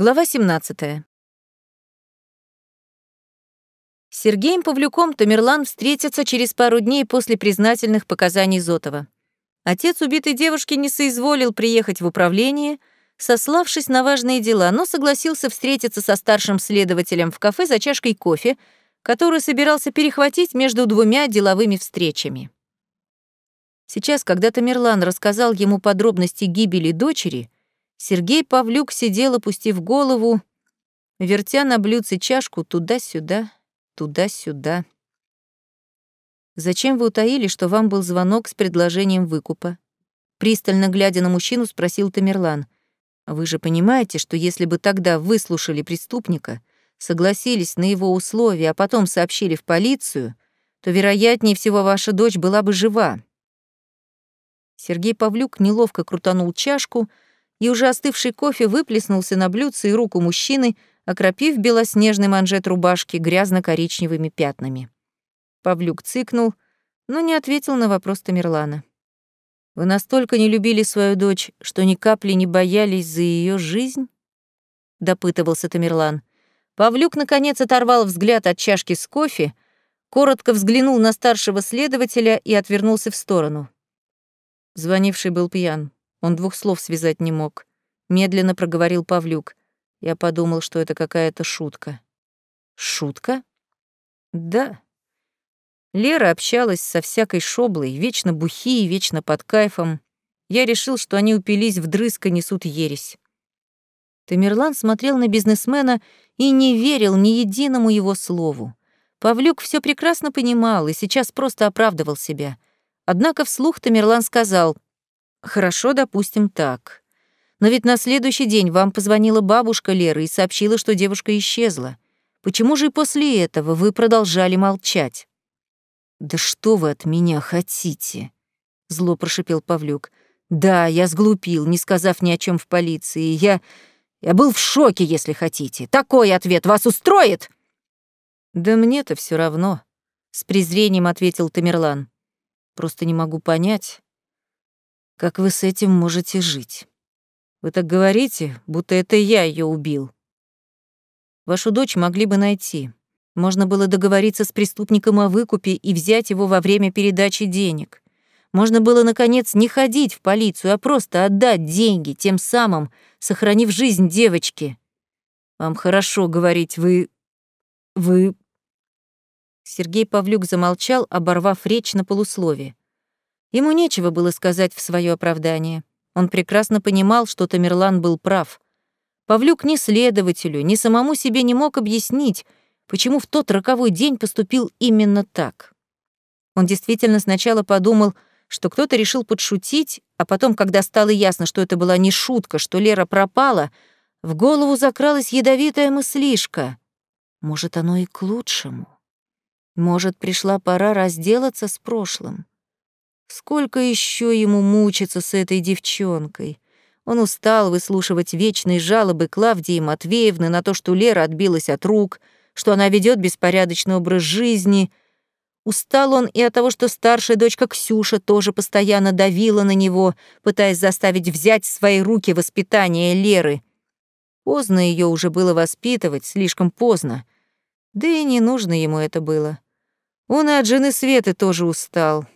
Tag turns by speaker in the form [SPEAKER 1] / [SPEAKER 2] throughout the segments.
[SPEAKER 1] Глава 17. С Сергеем Павлюком Тамерлан встретится через пару дней после признательных показаний Зотова. Отец убитой девушки не соизволил приехать в управление, сославшись на важные дела, но согласился встретиться со старшим следователем в кафе за чашкой кофе, который собирался перехватить между двумя деловыми встречами. Сейчас, когда Тамерлан рассказал ему подробности гибели дочери, Сергей Павлюк сидел, опустив голову, вертя на блюдце чашку туда-сюда, туда-сюда. «Зачем вы утаили, что вам был звонок с предложением выкупа?» Пристально глядя на мужчину, спросил Тамерлан. «Вы же понимаете, что если бы тогда выслушали преступника, согласились на его условия, а потом сообщили в полицию, то, вероятнее всего, ваша дочь была бы жива». Сергей Павлюк неловко крутанул чашку, и уже остывший кофе выплеснулся на блюдце и руку мужчины, окропив белоснежный манжет рубашки грязно-коричневыми пятнами. Павлюк цыкнул, но не ответил на вопрос Тамерлана. «Вы настолько не любили свою дочь, что ни капли не боялись за ее жизнь?» — допытывался Тамерлан. Павлюк, наконец, оторвал взгляд от чашки с кофе, коротко взглянул на старшего следователя и отвернулся в сторону. Звонивший был пьян. Он двух слов связать не мог. Медленно проговорил Павлюк. Я подумал, что это какая-то шутка. Шутка? Да. Лера общалась со всякой шоблой, вечно бухие, вечно под кайфом. Я решил, что они упились вдрызг и несут ересь. Тамерлан смотрел на бизнесмена и не верил ни единому его слову. Павлюк все прекрасно понимал и сейчас просто оправдывал себя. Однако вслух Тамерлан сказал — Хорошо, допустим, так. Но ведь на следующий день вам позвонила бабушка Леры и сообщила, что девушка исчезла. Почему же и после этого вы продолжали молчать? Да что вы от меня хотите? Зло прошипел Павлюк. Да, я сглупил, не сказав ни о чем в полиции. Я... Я был в шоке, если хотите. Такой ответ вас устроит? Да мне-то все равно, с презрением ответил Тамерлан. Просто не могу понять, как вы с этим можете жить? Вы так говорите, будто это я ее убил. Вашу дочь могли бы найти. Можно было договориться с преступником о выкупе и взять его во время передачи денег. Можно было, наконец, не ходить в полицию, а просто отдать деньги, тем самым сохранив жизнь девочки. Вам хорошо говорить, вы... вы... Сергей Павлюк замолчал, оборвав речь на полуслове. Ему нечего было сказать в свое оправдание. Он прекрасно понимал, что Тамерлан был прав. Павлюк ни следователю, ни самому себе не мог объяснить, почему в тот роковой день поступил именно так. Он действительно сначала подумал, что кто-то решил подшутить, а потом, когда стало ясно, что это была не шутка, что Лера пропала, в голову закралась ядовитая мыслишка. Может, оно и к лучшему. Может, пришла пора разделаться с прошлым. Сколько еще ему мучиться с этой девчонкой? Он устал выслушивать вечные жалобы Клавдии Матвеевны на то, что Лера отбилась от рук, что она ведет беспорядочный образ жизни. Устал он и от того, что старшая дочка Ксюша тоже постоянно давила на него, пытаясь заставить взять в свои руки воспитание Леры. Поздно ее уже было воспитывать, слишком поздно. Да и не нужно ему это было. Он и от жены Светы тоже устал.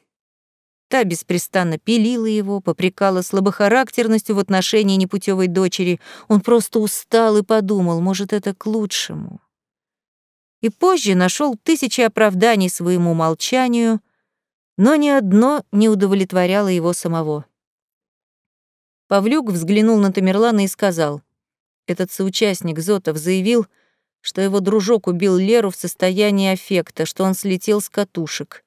[SPEAKER 1] Та беспрестанно пилила его, попрекала слабохарактерностью в отношении непутевой дочери. Он просто устал и подумал, может, это к лучшему. И позже нашел тысячи оправданий своему молчанию, но ни одно не удовлетворяло его самого. Павлюк взглянул на Тамерлана и сказал, этот соучастник Зотов заявил, что его дружок убил Леру в состоянии аффекта, что он слетел с катушек.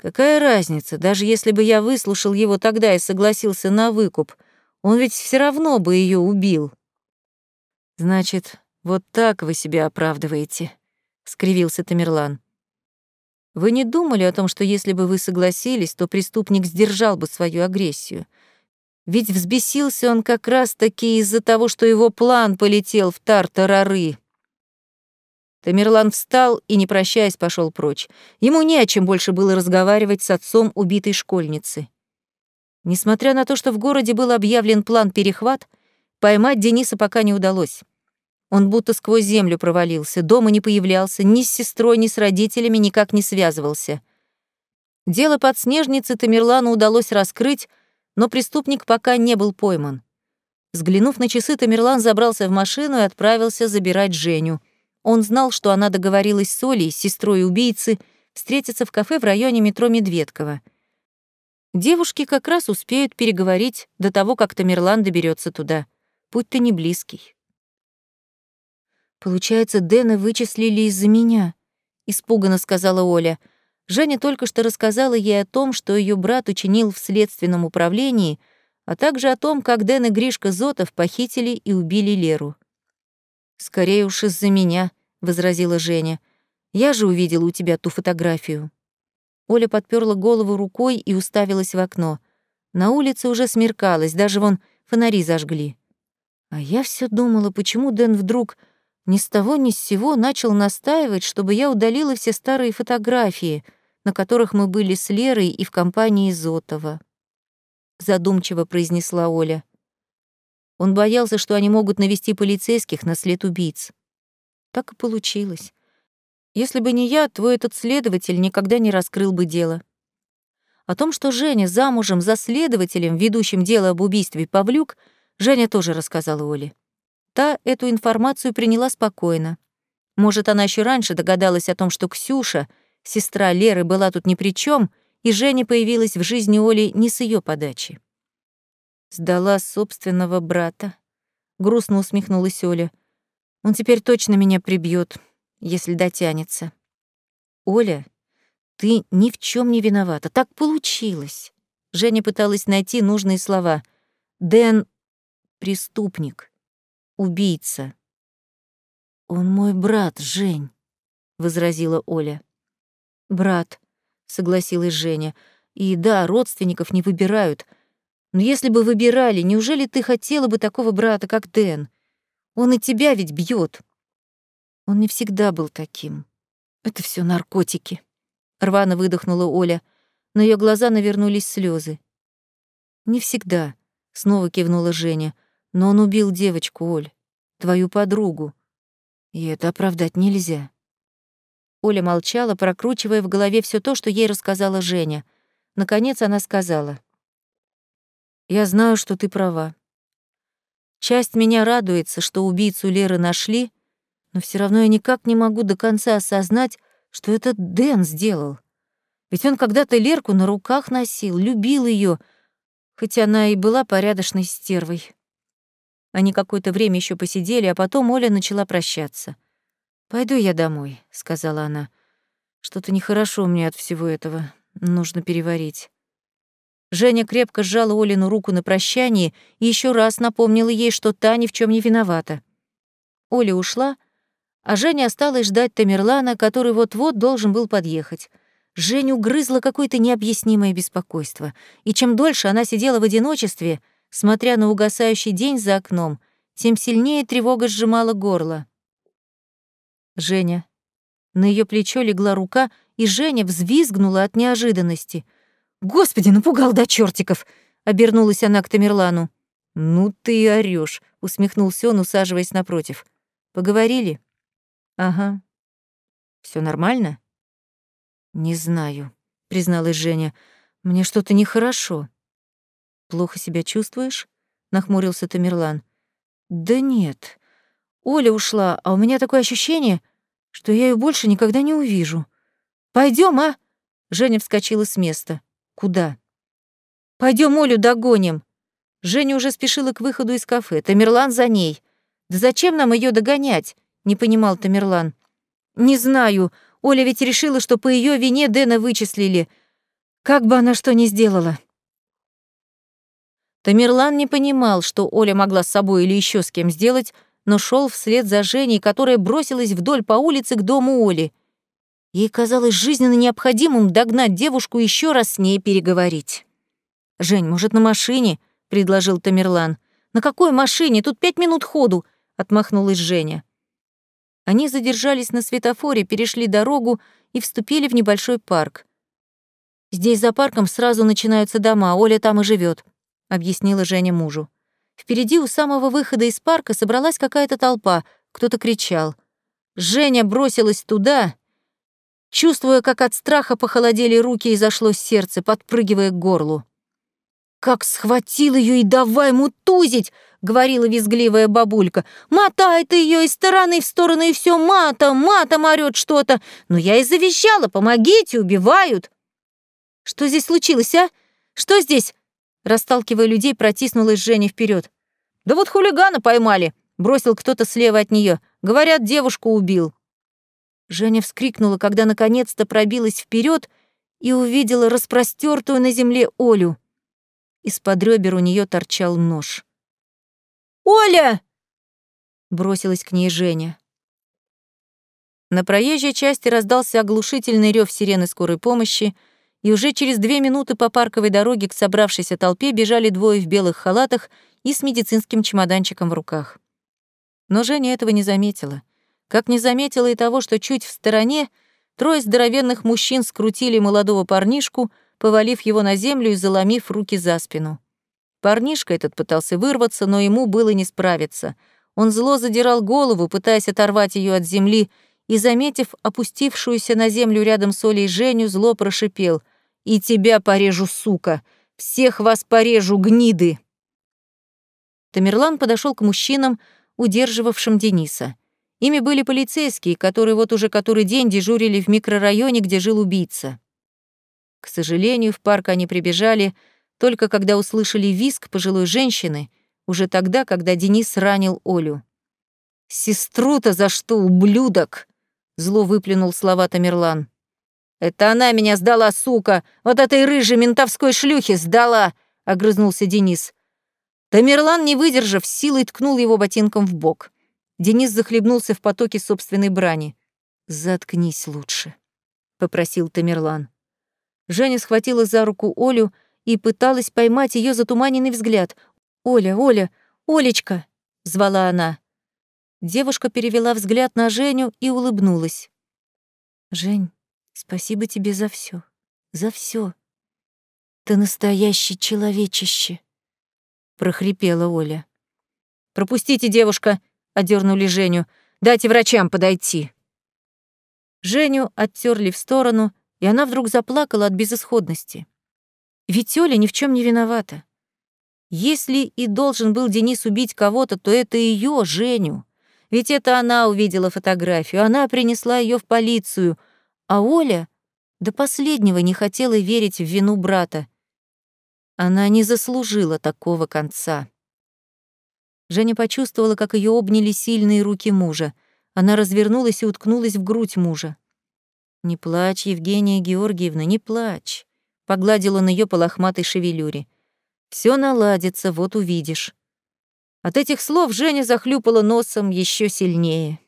[SPEAKER 1] Какая разница, даже если бы я выслушал его тогда и согласился на выкуп, он ведь все равно бы ее убил. Значит, вот так вы себя оправдываете, скривился Тамерлан. Вы не думали о том, что если бы вы согласились, то преступник сдержал бы свою агрессию? Ведь взбесился он как раз-таки из-за того, что его план полетел в тартарары. Тамерлан встал и, не прощаясь, пошел прочь. Ему не о чем больше было разговаривать с отцом убитой школьницы. Несмотря на то, что в городе был объявлен план перехват, поймать Дениса пока не удалось. Он будто сквозь землю провалился, дома не появлялся, ни с сестрой, ни с родителями никак не связывался. Дело подснежницы Тамерлану удалось раскрыть, но преступник пока не был пойман. Взглянув на часы, Тамерлан забрался в машину и отправился забирать Женю. Он знал, что она договорилась с Олей, сестрой убийцы, встретиться в кафе в районе метро Медведково. Девушки как раз успеют переговорить до того, как Тамерлан доберется туда. Путь-то не близкий. «Получается, Дэна вычислили из-за меня», — испуганно сказала Оля. Женя только что рассказала ей о том, что ее брат учинил в следственном управлении, а также о том, как Дэн и Гришка Зотов похитили и убили Леру. «Скорее уж из-за меня», — возразила Женя. «Я же увидела у тебя ту фотографию». Оля подперла голову рукой и уставилась в окно. На улице уже смеркалось, даже вон фонари зажгли. А я все думала, почему Дэн вдруг ни с того ни с сего начал настаивать, чтобы я удалила все старые фотографии, на которых мы были с Лерой и в компании Зотова. Задумчиво произнесла Оля. Он боялся, что они могут навести полицейских на след убийц. Так и получилось. Если бы не я, твой этот следователь никогда не раскрыл бы дело. О том, что Женя замужем за следователем, ведущим дело об убийстве Павлюк, Женя тоже рассказала Оле. Та эту информацию приняла спокойно. Может, она еще раньше догадалась о том, что Ксюша, сестра Леры, была тут ни при чем, и Женя появилась в жизни Оли не с ее подачи. Сдала собственного брата. Грустно усмехнулась Оля. Он теперь точно меня прибьет, если дотянется. Оля, ты ни в чем не виновата. Так получилось. Женя пыталась найти нужные слова. Дэн — преступник, убийца. Он мой брат, Жень, — возразила Оля. Брат, — согласилась Женя. И да, родственников не выбирают — но если бы выбирали, неужели ты хотела бы такого брата, как Дэн? Он и тебя ведь бьет. Он не всегда был таким. Это все наркотики. Рвано выдохнула Оля, но ее глаза навернулись слезы. Не всегда, снова кивнула Женя. Но он убил девочку, Оль, твою подругу. И это оправдать нельзя. Оля молчала, прокручивая в голове все то, что ей рассказала Женя. Наконец она сказала — я знаю, что ты права. Часть меня радуется, что убийцу Леры нашли, но все равно я никак не могу до конца осознать, что это Дэн сделал. Ведь он когда-то Лерку на руках носил, любил ее, хоть она и была порядочной стервой. Они какое-то время еще посидели, а потом Оля начала прощаться. «Пойду я домой», — сказала она. «Что-то нехорошо мне от всего этого. Нужно переварить». Женя крепко сжала Олину руку на прощание и еще раз напомнила ей, что та ни в чем не виновата. Оля ушла, а Женя осталась ждать Тамерлана, который вот-вот должен был подъехать. Женю грызло какое-то необъяснимое беспокойство, и чем дольше она сидела в одиночестве, смотря на угасающий день за окном, тем сильнее тревога сжимала горло. Женя. На ее плечо легла рука, и Женя взвизгнула от неожиданности — Господи, напугал до чертиков! обернулась она к Тамерлану. Ну ты орёшь, усмехнулся он, усаживаясь напротив. Поговорили? Ага. Все нормально? Не знаю, призналась Женя. Мне что-то нехорошо. Плохо себя чувствуешь? нахмурился Тамерлан. Да нет. Оля ушла, а у меня такое ощущение, что я ее больше никогда не увижу. Пойдем, а? Женя вскочила с места. Куда? Пойдем Олю догоним. Женя уже спешила к выходу из кафе. Тамерлан за ней. Да зачем нам ее догонять? Не понимал Тамерлан. Не знаю. Оля ведь решила, что по ее вине Дэна вычислили. Как бы она что ни сделала. Тамерлан не понимал, что Оля могла с собой или еще с кем сделать, но шел вслед за Женей, которая бросилась вдоль по улице к дому Оли. Ей казалось жизненно необходимым догнать девушку и еще раз с ней переговорить. «Жень, может, на машине?» — предложил Тамерлан. «На какой машине? Тут пять минут ходу!» — отмахнулась Женя. Они задержались на светофоре, перешли дорогу и вступили в небольшой парк. «Здесь за парком сразу начинаются дома, Оля там и живет, объяснила Женя мужу. Впереди у самого выхода из парка собралась какая-то толпа, кто-то кричал. Женя бросилась туда, чувствуя, как от страха похолодели руки и зашло сердце, подпрыгивая к горлу. «Как схватил ее и давай мутузить!» — говорила визгливая бабулька. «Мотай ты ее из стороны в сторону, и все матом, матом орёт что-то. Но я и завещала, помогите, убивают!» «Что здесь случилось, а? Что здесь?» Расталкивая людей, протиснулась Женя вперед. «Да вот хулигана поймали!» — бросил кто-то слева от нее. «Говорят, девушку убил». Женя вскрикнула, когда наконец-то пробилась вперед и увидела распростертую на земле Олю. Из-под ребер у нее торчал нож. «Оля!» — бросилась к ней Женя. На проезжей части раздался оглушительный рев сирены скорой помощи, и уже через две минуты по парковой дороге к собравшейся толпе бежали двое в белых халатах и с медицинским чемоданчиком в руках. Но Женя этого не заметила. Как не заметила и того, что чуть в стороне трое здоровенных мужчин скрутили молодого парнишку, повалив его на землю и заломив руки за спину. Парнишка этот пытался вырваться, но ему было не справиться. Он зло задирал голову, пытаясь оторвать ее от земли, и, заметив опустившуюся на землю рядом с Олей Женю, зло прошипел. «И тебя порежу, сука! Всех вас порежу, гниды!» Тамерлан подошел к мужчинам, удерживавшим Дениса. Ими были полицейские, которые вот уже который день дежурили в микрорайоне, где жил убийца. К сожалению, в парк они прибежали только когда услышали визг пожилой женщины, уже тогда, когда Денис ранил Олю. «Сестру-то за что, ублюдок?» — зло выплюнул слова Тамерлан. «Это она меня сдала, сука! Вот этой рыжей ментовской шлюхе сдала!» — огрызнулся Денис. Тамерлан, не выдержав, силой ткнул его ботинком в бок. Денис захлебнулся в потоке собственной брани. «Заткнись лучше», — попросил Тамерлан. Женя схватила за руку Олю и пыталась поймать ее затуманенный взгляд. «Оля, Оля, Олечка!» — звала она. Девушка перевела взгляд на Женю и улыбнулась. «Жень, спасибо тебе за все, за все. Ты настоящий человечище!» — прохрипела Оля. «Пропустите, девушка!» — одернули Женю. «Дайте врачам подойти!» Женю оттерли в сторону, и она вдруг заплакала от безысходности. Ведь Оля ни в чем не виновата. Если и должен был Денис убить кого-то, то это ее, Женю. Ведь это она увидела фотографию, она принесла ее в полицию, а Оля до последнего не хотела верить в вину брата. Она не заслужила такого конца. Женя почувствовала, как ее обняли сильные руки мужа. Она развернулась и уткнулась в грудь мужа. «Не плачь, Евгения Георгиевна, не плачь», — погладил он ее по лохматой шевелюре. Все наладится, вот увидишь». От этих слов Женя захлюпала носом еще сильнее.